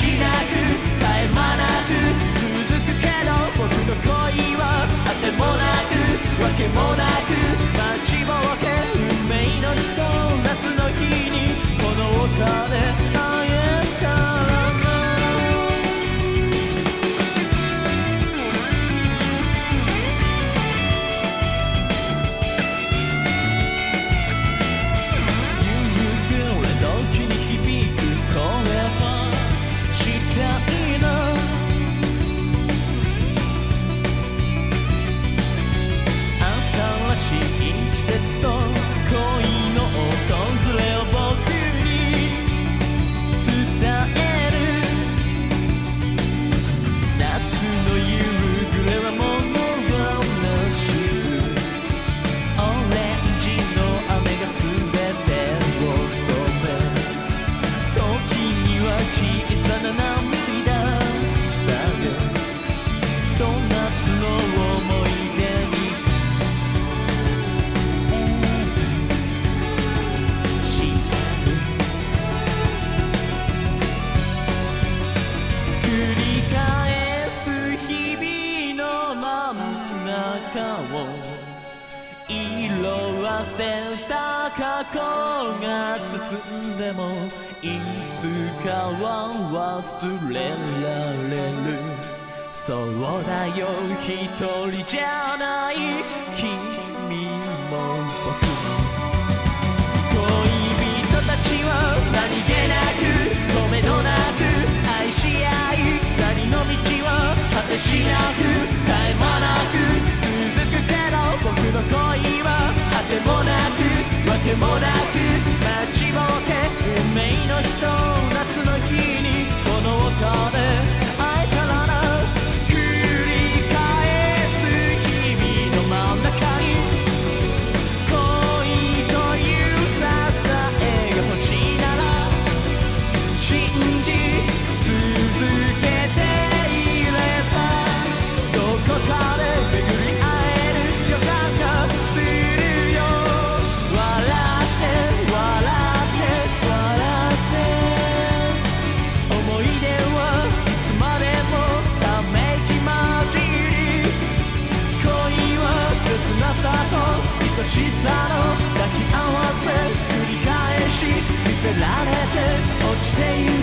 しなくを色あせた過去が包んでもいつかは忘れられる。そうだよ一人じゃない。que しさの抱き合わせ繰り返し見せられて落ちていく